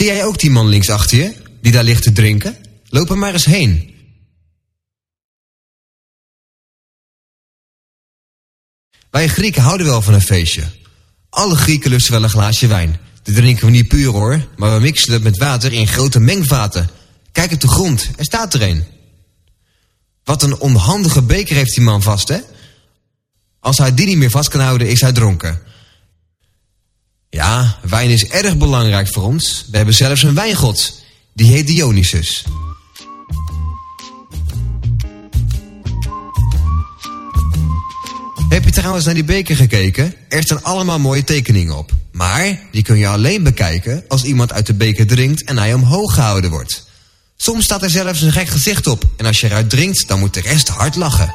Zie jij ook die man links achter je, die daar ligt te drinken? Loop er maar eens heen. Wij Grieken houden wel van een feestje. Alle Grieken lusten wel een glaasje wijn. Dat drinken we niet puur hoor, maar we mixen het met water in grote mengvaten. Kijk op de grond, er staat er een. Wat een onhandige beker heeft die man vast, hè? Als hij die niet meer vast kan houden, is hij dronken. Ja, wijn is erg belangrijk voor ons. We hebben zelfs een wijngod. Die heet Dionysus. Heb je trouwens naar die beker gekeken? Er staan allemaal mooie tekeningen op. Maar die kun je alleen bekijken als iemand uit de beker drinkt en hij omhoog gehouden wordt. Soms staat er zelfs een gek gezicht op en als je eruit drinkt, dan moet de rest hard lachen.